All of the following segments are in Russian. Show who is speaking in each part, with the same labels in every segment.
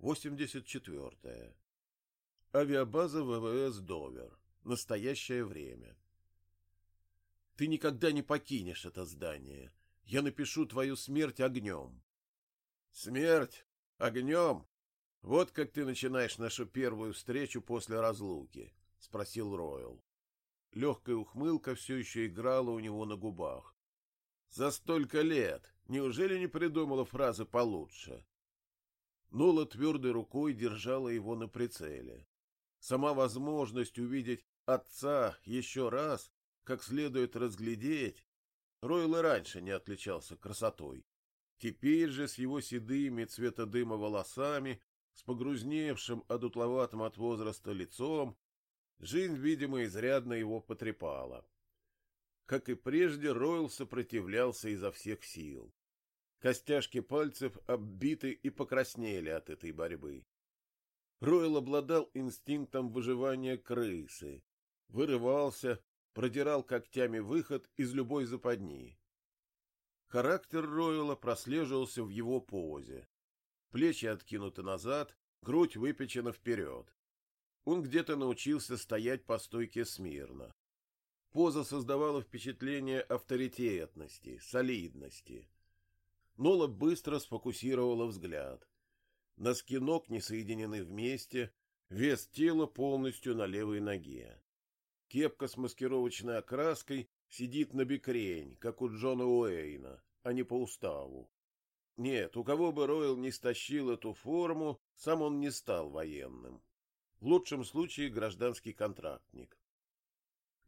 Speaker 1: 84. Авиабаза ВВС Довер. Настоящее время. Ты никогда не покинешь это здание. Я напишу твою смерть огнем. Смерть? Огнем? Вот как ты начинаешь нашу первую встречу после разлуки, — спросил Ройл. Легкая ухмылка все еще играла у него на губах. За столько лет неужели не придумала фразы получше? Нола твердой рукой держала его на прицеле. Сама возможность увидеть отца еще раз, как следует разглядеть, Ройл и раньше не отличался красотой. Теперь же с его седыми цвета дыма волосами, с погрузневшим, одутловатым от возраста лицом, жизнь, видимо, изрядно его потрепала. Как и прежде, Ройл сопротивлялся изо всех сил. Костяшки пальцев оббиты и покраснели от этой борьбы. Ройл обладал инстинктом выживания крысы, вырывался, продирал когтями выход из любой западни. Характер Ройла прослеживался в его позе. Плечи откинуты назад, грудь выпечена вперед. Он где-то научился стоять по стойке смирно. Поза создавала впечатление авторитетности, солидности. Нола быстро сфокусировала взгляд. Носки ног не соединены вместе, вес тела полностью на левой ноге. Кепка с маскировочной окраской сидит на бекрень, как у Джона Уэйна, а не по уставу. Нет, у кого бы Ройл не стащил эту форму, сам он не стал военным. В лучшем случае гражданский контрактник.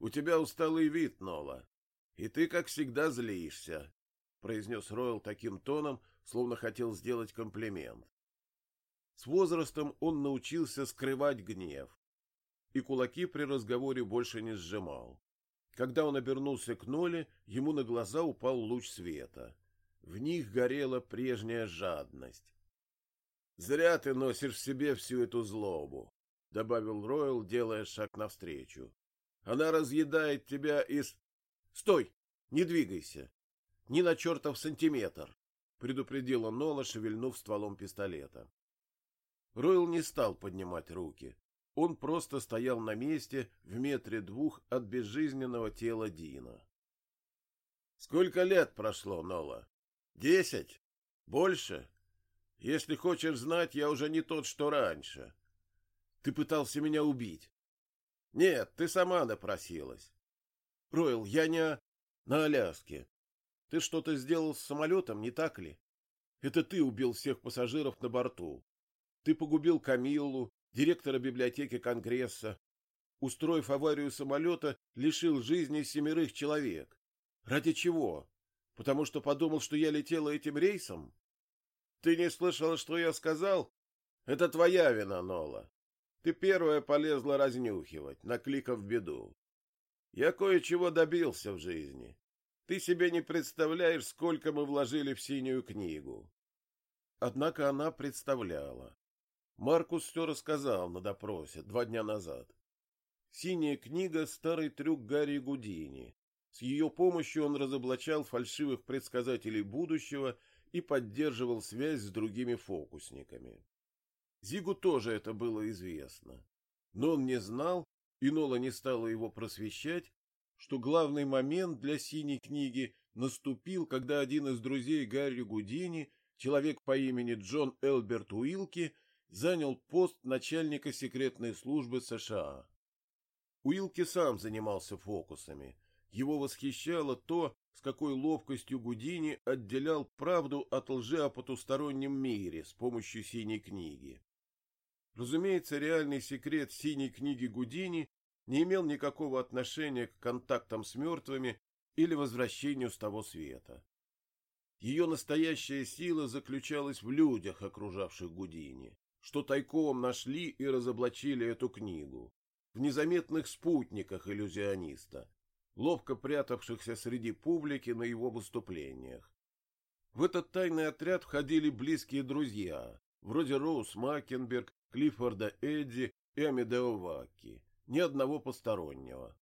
Speaker 1: У тебя усталый вид, Нола, и ты, как всегда, злишься произнес Ройл таким тоном, словно хотел сделать комплимент. С возрастом он научился скрывать гнев, и кулаки при разговоре больше не сжимал. Когда он обернулся к Ноле, ему на глаза упал луч света. В них горела прежняя жадность. «Зря ты носишь в себе всю эту злобу», — добавил Ройл, делая шаг навстречу. «Она разъедает тебя из...» «Стой! Не двигайся!» Ни на чертов сантиметр, предупредила Нола, шевельнув стволом пистолета. Ройл не стал поднимать руки. Он просто стоял на месте в метре двух от безжизненного тела Дина. Сколько лет прошло, Нола? Десять? Больше? Если хочешь знать, я уже не тот, что раньше. Ты пытался меня убить. Нет, ты сама напросилась. Ройл, я не... На Аляске. Ты что-то сделал с самолетом, не так ли? Это ты убил всех пассажиров на борту. Ты погубил Камиллу, директора библиотеки Конгресса. Устроив аварию самолета, лишил жизни семерых человек. Ради чего? Потому что подумал, что я летела этим рейсом? Ты не слышала, что я сказал? Это твоя вина, Нола. Ты первая полезла разнюхивать, накликав беду. Я кое-чего добился в жизни. Ты себе не представляешь, сколько мы вложили в синюю книгу. Однако она представляла. Маркус все рассказал на допросе два дня назад. Синяя книга — старый трюк Гарри Гудини. С ее помощью он разоблачал фальшивых предсказателей будущего и поддерживал связь с другими фокусниками. Зигу тоже это было известно. Но он не знал, и Нола не стала его просвещать, что главный момент для синей книги наступил, когда один из друзей Гарри Гудини, человек по имени Джон Элберт Уилки, занял пост начальника секретной службы США. Уилки сам занимался фокусами. Его восхищало то, с какой ловкостью Гудини отделял правду от лжи о потустороннем мире с помощью синей книги. Разумеется, реальный секрет синей книги Гудини не имел никакого отношения к контактам с мертвыми или возвращению с того света. Ее настоящая сила заключалась в людях, окружавших Гудини, что тайком нашли и разоблачили эту книгу, в незаметных спутниках иллюзиониста, ловко прятавшихся среди публики на его выступлениях. В этот тайный отряд входили близкие друзья, вроде Роуз Макенберг, Клиффорда Эдди и Амедео Вакки, ни одного постороннего.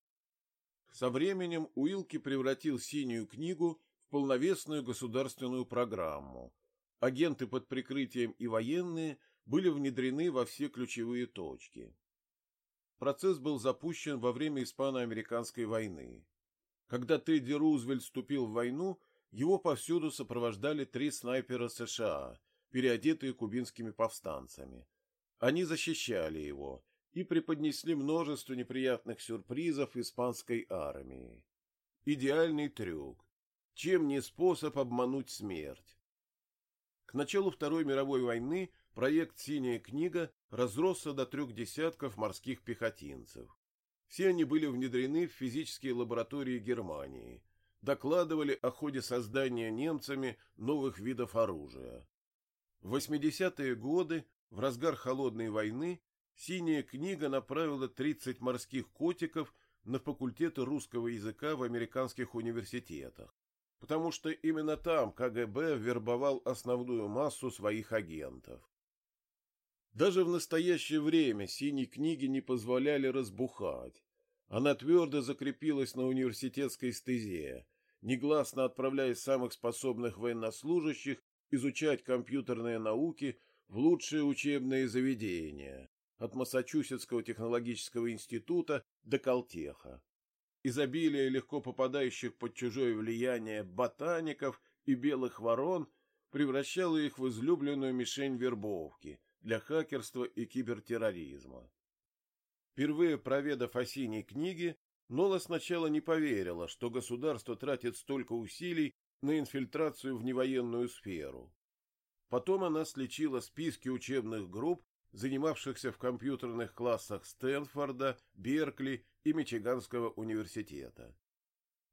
Speaker 1: Со временем Уилки превратил синюю книгу в полновесную государственную программу. Агенты под прикрытием и военные были внедрены во все ключевые точки. Процесс был запущен во время Испано-Американской войны. Когда Тедди Рузвельт вступил в войну, его повсюду сопровождали три снайпера США, переодетые кубинскими повстанцами. Они защищали его и преподнесли множество неприятных сюрпризов испанской армии. Идеальный трюк. Чем не способ обмануть смерть? К началу Второй мировой войны проект «Синяя книга» разросся до трех десятков морских пехотинцев. Все они были внедрены в физические лаборатории Германии, докладывали о ходе создания немцами новых видов оружия. В 80-е годы, в разгар холодной войны, «Синяя книга» направила 30 морских котиков на факультеты русского языка в американских университетах, потому что именно там КГБ вербовал основную массу своих агентов. Даже в настоящее время «Синей книги» не позволяли разбухать. Она твердо закрепилась на университетской стезе, негласно отправляя самых способных военнослужащих изучать компьютерные науки в лучшие учебные заведения, от Массачусетского технологического института до Калтеха. Изобилие легко попадающих под чужое влияние ботаников и белых ворон превращало их в излюбленную мишень вербовки для хакерства и кибертерроризма. Впервые проведав о синей книге, Нола сначала не поверила, что государство тратит столько усилий на инфильтрацию в невоенную сферу. Потом она сличила списки учебных групп, занимавшихся в компьютерных классах Стэнфорда, Беркли и Мичиганского университета.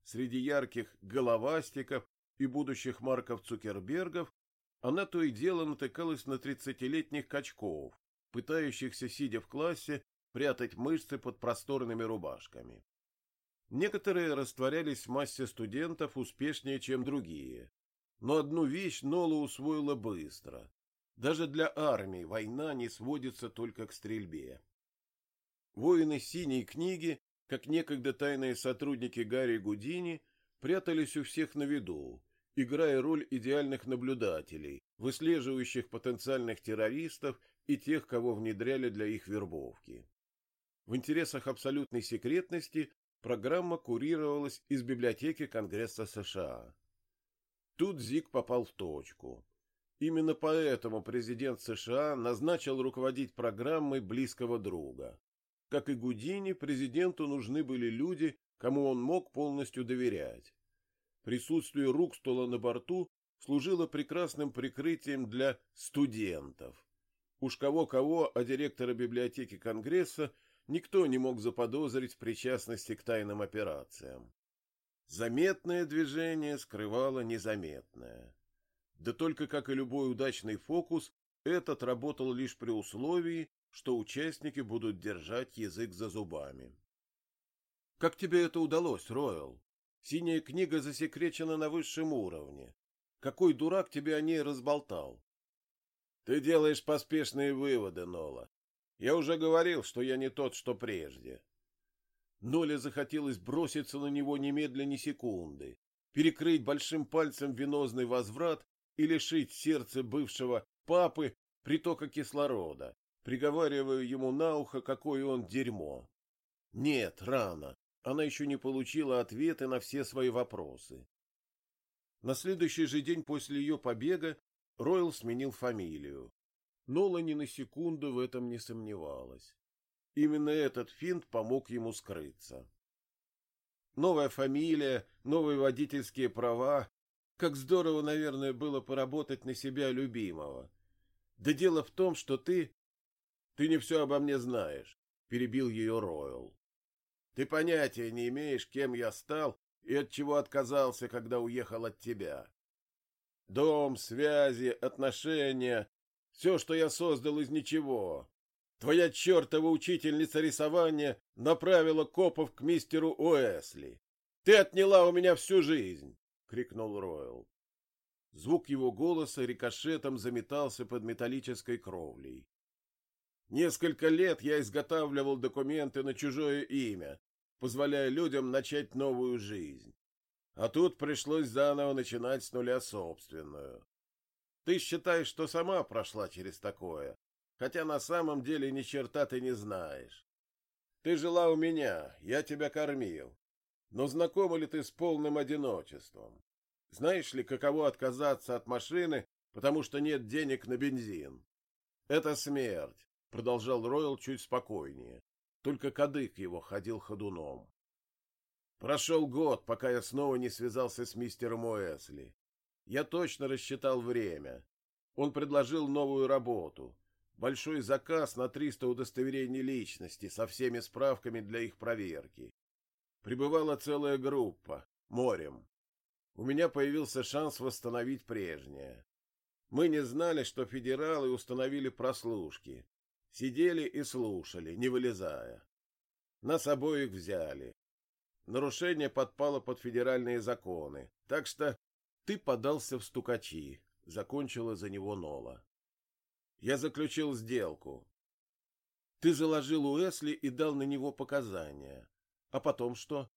Speaker 1: Среди ярких головастиков и будущих Марков Цукербергов она то и дело натыкалась на тридцатилетних качков, пытающихся, сидя в классе, прятать мышцы под просторными рубашками. Некоторые растворялись в массе студентов успешнее, чем другие. Но одну вещь Нола усвоила быстро. Даже для армии война не сводится только к стрельбе. Воины синей книги, как некогда тайные сотрудники Гарри Гудини, прятались у всех на виду, играя роль идеальных наблюдателей, выслеживающих потенциальных террористов и тех, кого внедряли для их вербовки. В интересах абсолютной секретности программа курировалась из библиотеки Конгресса США. Тут Зик попал в точку. Именно поэтому президент США назначил руководить программой близкого друга. Как и Гудини, президенту нужны были люди, кому он мог полностью доверять. Присутствие Рукстола на борту служило прекрасным прикрытием для студентов. Уж кого-кого, а директора библиотеки Конгресса никто не мог заподозрить в причастности к тайным операциям. Заметное движение скрывало незаметное. Да только, как и любой удачный фокус, этот работал лишь при условии, что участники будут держать язык за зубами. «Как тебе это удалось, Ройл? Синяя книга засекречена на высшем уровне. Какой дурак тебе о ней разболтал?» «Ты делаешь поспешные выводы, Нола. Я уже говорил, что я не тот, что прежде. Ноле захотелось броситься на него немедленно ни секунды, перекрыть большим пальцем венозный возврат и лишить сердце бывшего папы притока кислорода, приговаривая ему на ухо, какое он дерьмо. Нет, рано. Она еще не получила ответы на все свои вопросы. На следующий же день после ее побега Ройл сменил фамилию. Нола ни на секунду в этом не сомневалась. Именно этот финт помог ему скрыться. Новая фамилия, новые водительские права. Как здорово, наверное, было поработать на себя любимого. Да дело в том, что ты... Ты не все обо мне знаешь, — перебил ее Ройл. Ты понятия не имеешь, кем я стал и от чего отказался, когда уехал от тебя. Дом, связи, отношения все, что я создал из ничего. Твоя чертова учительница рисования направила копов к мистеру Уэсли. Ты отняла у меня всю жизнь, — крикнул Ройл. Звук его голоса рикошетом заметался под металлической кровлей. Несколько лет я изготавливал документы на чужое имя, позволяя людям начать новую жизнь. А тут пришлось заново начинать с нуля собственную. Ты считаешь, что сама прошла через такое, хотя на самом деле ни черта ты не знаешь. Ты жила у меня, я тебя кормил. Но знакома ли ты с полным одиночеством? Знаешь ли, каково отказаться от машины, потому что нет денег на бензин? Это смерть, продолжал Ройл чуть спокойнее. Только кадык его ходил ходуном. Прошел год, пока я снова не связался с мистером Уэсли. Я точно рассчитал время. Он предложил новую работу. Большой заказ на 300 удостоверений личности со всеми справками для их проверки. Прибывала целая группа, морем. У меня появился шанс восстановить прежнее. Мы не знали, что федералы установили прослушки. Сидели и слушали, не вылезая. Нас обоих взяли. Нарушение подпало под федеральные законы, так что ты подался в стукачи, закончила за него Нола. Я заключил сделку. Ты заложил Уэсли и дал на него показания. А потом что?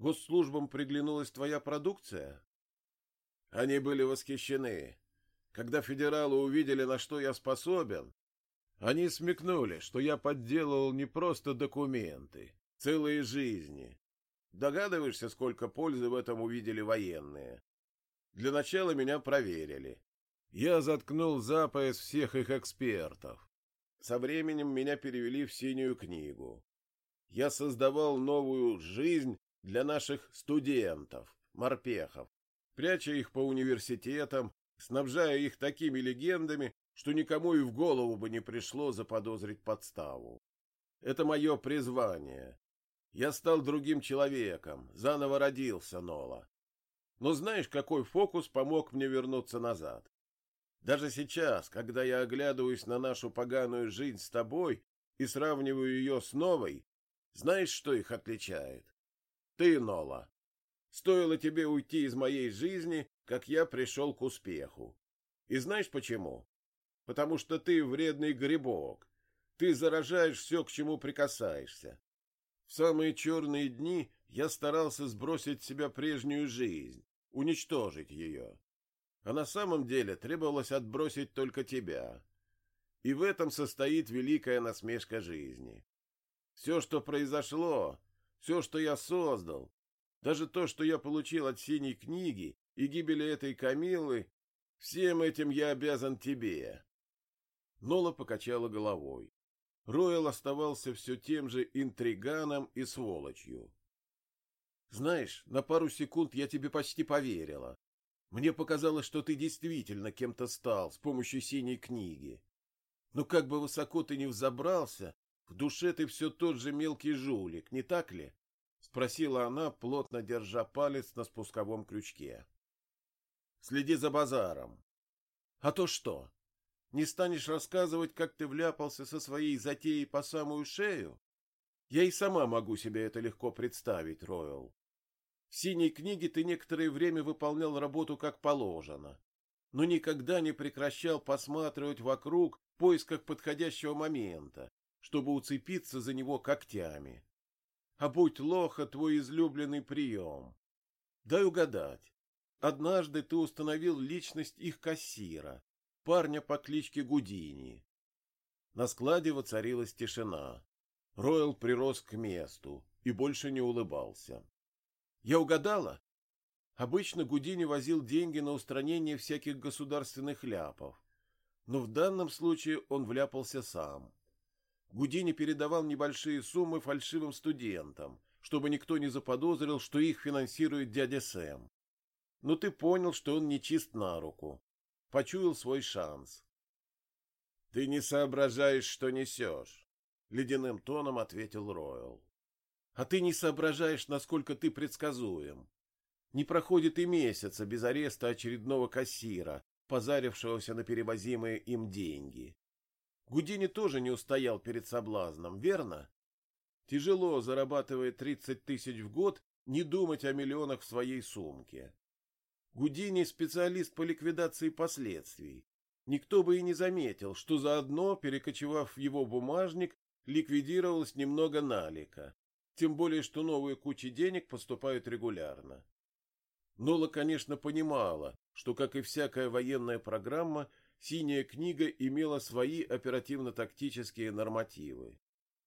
Speaker 1: Госслужбам приглянулась твоя продукция? Они были восхищены. Когда федералы увидели, на что я способен, они смекнули, что я подделывал не просто документы, целые жизни. Догадываешься, сколько пользы в этом увидели военные? Для начала меня проверили. Я заткнул за пояс всех их экспертов. Со временем меня перевели в синюю книгу я создавал новую жизнь для наших студентов, морпехов, пряча их по университетам, снабжая их такими легендами, что никому и в голову бы не пришло заподозрить подставу. Это мое призвание. Я стал другим человеком, заново родился, Нола. Но знаешь, какой фокус помог мне вернуться назад? Даже сейчас, когда я оглядываюсь на нашу поганую жизнь с тобой и сравниваю ее с новой, знаешь, что их отличает? Ты, Нола. Стоило тебе уйти из моей жизни, как я пришел к успеху. И знаешь почему? Потому что ты вредный грибок. Ты заражаешь все, к чему прикасаешься. В самые черные дни я старался сбросить с себя прежнюю жизнь, уничтожить ее. А на самом деле требовалось отбросить только тебя. И в этом состоит великая насмешка жизни. Все, что произошло, все, что я создал, даже то, что я получил от синей книги и гибели этой Камилы, всем этим я обязан тебе. Нола покачала головой. Ройл оставался все тем же интриганом и сволочью. Знаешь, на пару секунд я тебе почти поверила. Мне показалось, что ты действительно кем-то стал с помощью синей книги. Но как бы высоко ты ни взобрался, в душе ты все тот же мелкий жулик, не так ли? Спросила она, плотно держа палец на спусковом крючке. Следи за базаром. А то что? Не станешь рассказывать, как ты вляпался со своей затеей по самую шею? Я и сама могу себе это легко представить, Ройл. В синей книге ты некоторое время выполнял работу как положено, но никогда не прекращал посматривать вокруг в поисках подходящего момента, чтобы уцепиться за него когтями. А будь лоха твой излюбленный прием. Дай угадать. Однажды ты установил личность их кассира, парня по кличке Гудини. На складе воцарилась тишина. Ройл прирос к месту и больше не улыбался. Я угадала? Обычно Гудини возил деньги на устранение всяких государственных ляпов, но в данном случае он вляпался сам. Гудини передавал небольшие суммы фальшивым студентам, чтобы никто не заподозрил, что их финансирует дядя Сэм. Но ты понял, что он не чист на руку. Почуял свой шанс. — Ты не соображаешь, что несешь, — ледяным тоном ответил Ройл. — А ты не соображаешь, насколько ты предсказуем. Не проходит и месяца без ареста очередного кассира, позарившегося на перевозимые им деньги. Гудини тоже не устоял перед соблазном, верно? Тяжело, зарабатывая 30 тысяч в год, не думать о миллионах в своей сумке. Гудини – специалист по ликвидации последствий. Никто бы и не заметил, что заодно, перекочевав в его бумажник, ликвидировалось немного налика. Тем более, что новые кучи денег поступают регулярно. Нола, конечно, понимала, что, как и всякая военная программа, синяя книга имела свои оперативно-тактические нормативы.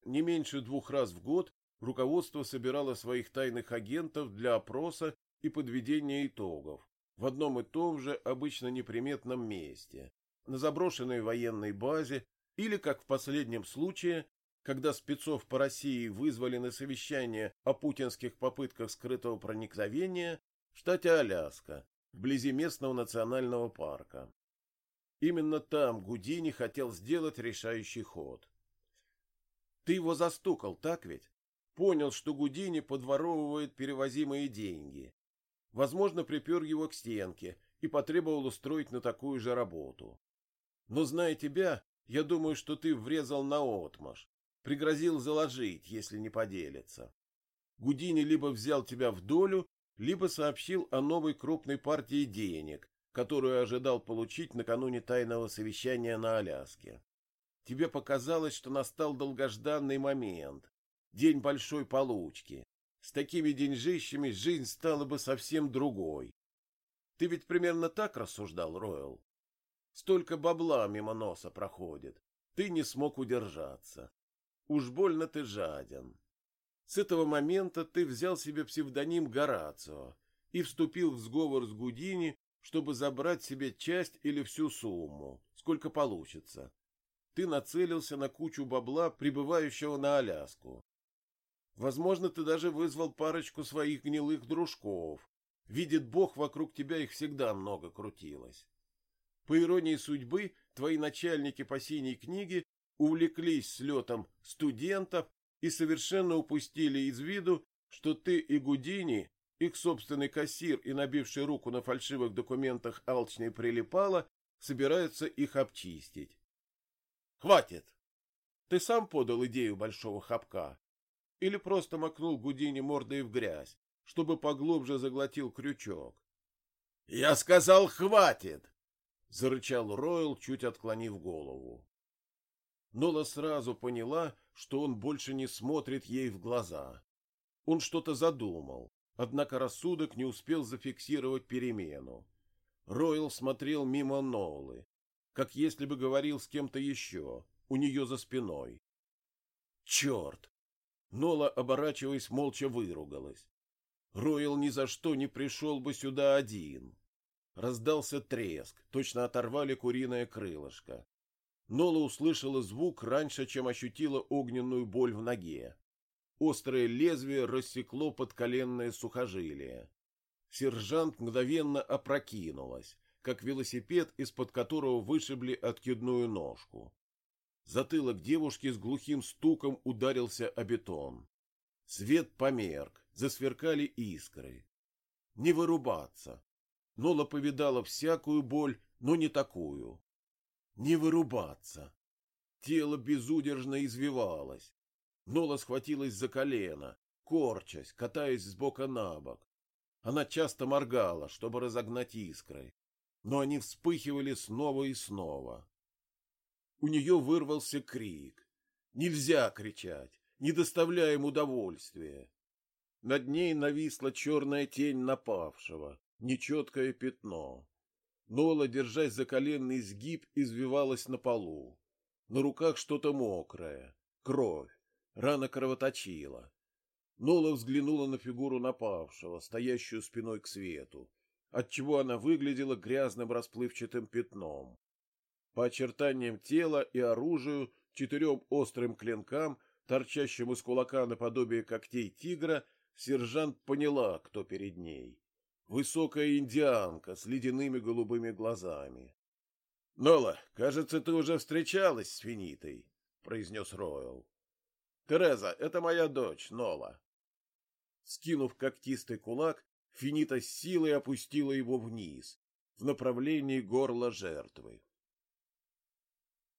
Speaker 1: Не меньше двух раз в год руководство собирало своих тайных агентов для опроса и подведения итогов в одном и том же обычно неприметном месте, на заброшенной военной базе или, как в последнем случае, когда спецов по России вызвали на совещание о путинских попытках скрытого проникновения в штате Аляска, вблизи местного национального парка. Именно там Гудини хотел сделать решающий ход. Ты его застукал, так ведь? Понял, что Гудини подворовывает перевозимые деньги. Возможно, припер его к стенке и потребовал устроить на такую же работу. Но, зная тебя, я думаю, что ты врезал на отмаш, пригрозил заложить, если не поделится. Гудини либо взял тебя в долю, либо сообщил о новой крупной партии денег, которую ожидал получить накануне тайного совещания на Аляске. Тебе показалось, что настал долгожданный момент, день большой получки. С такими деньжищами жизнь стала бы совсем другой. Ты ведь примерно так рассуждал, Ройл? Столько бабла мимо носа проходит. Ты не смог удержаться. Уж больно ты жаден. С этого момента ты взял себе псевдоним Горацио и вступил в сговор с Гудини, чтобы забрать себе часть или всю сумму, сколько получится. Ты нацелился на кучу бабла, прибывающего на Аляску. Возможно, ты даже вызвал парочку своих гнилых дружков. Видит Бог, вокруг тебя их всегда много крутилось. По иронии судьбы, твои начальники по синей книге увлеклись слетом студентов и совершенно упустили из виду, что ты и Гудини, их собственный кассир и набивший руку на фальшивых документах алчный прилипало, собираются их обчистить. Хватит! Ты сам подал идею большого хапка? Или просто макнул Гудини мордой в грязь, чтобы поглубже заглотил крючок? — Я сказал, хватит! — зарычал Ройл, чуть отклонив голову. Нола сразу поняла, что он больше не смотрит ей в глаза. Он что-то задумал, однако рассудок не успел зафиксировать перемену. Ройл смотрел мимо Нолы, как если бы говорил с кем-то еще, у нее за спиной. Черт! Нола, оборачиваясь, молча выругалась. Ройл ни за что не пришел бы сюда один. Раздался треск, точно оторвали куриное крылышко. Нола услышала звук раньше, чем ощутила огненную боль в ноге. Острое лезвие рассекло подколенное сухожилие. Сержант мгновенно опрокинулась, как велосипед, из-под которого вышибли откидную ножку. Затылок девушки с глухим стуком ударился о бетон. Свет померк, засверкали искры. Не вырубаться. Нола повидала всякую боль, но не такую не вырубаться. Тело безудержно извивалось. Нола схватилась за колено, корчась, катаясь с бока на бок. Она часто моргала, чтобы разогнать искры, но они вспыхивали снова и снова. У нее вырвался крик. Нельзя кричать, не доставляя им удовольствия. Над ней нависла черная тень напавшего, нечеткое пятно. Нола, держась за коленный сгиб, извивалась на полу. На руках что-то мокрое. Кровь. Рана кровоточила. Нола взглянула на фигуру напавшего, стоящую спиной к свету, отчего она выглядела грязным расплывчатым пятном. По очертаниям тела и оружию, четырем острым клинкам, торчащим из кулака наподобие когтей тигра, сержант поняла, кто перед ней. Высокая индианка с ледяными голубыми глазами. — Нола, кажется, ты уже встречалась с Финитой, — произнес Ройл. — Тереза, это моя дочь, Нола. Скинув когтистый кулак, Финита с силой опустила его вниз, в направлении горла жертвы.